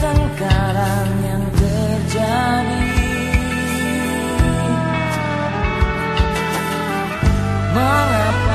pertengkaran yang terjadi. Mengapa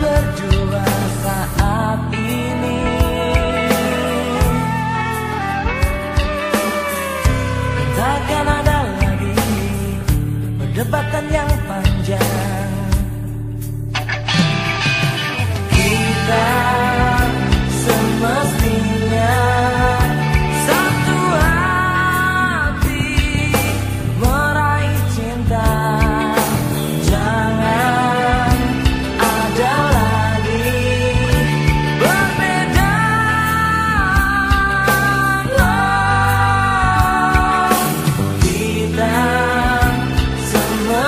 berdua saat ini. Takkan ada lagi perdebatan yang panjang.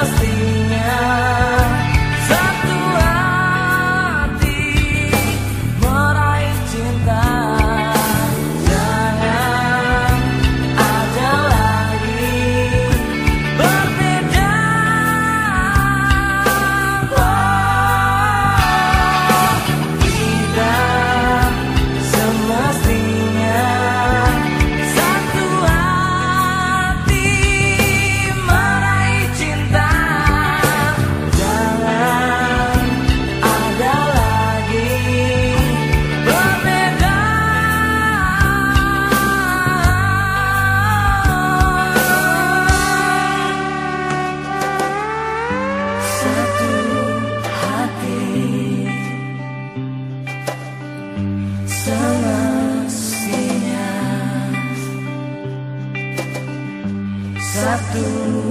así. Aku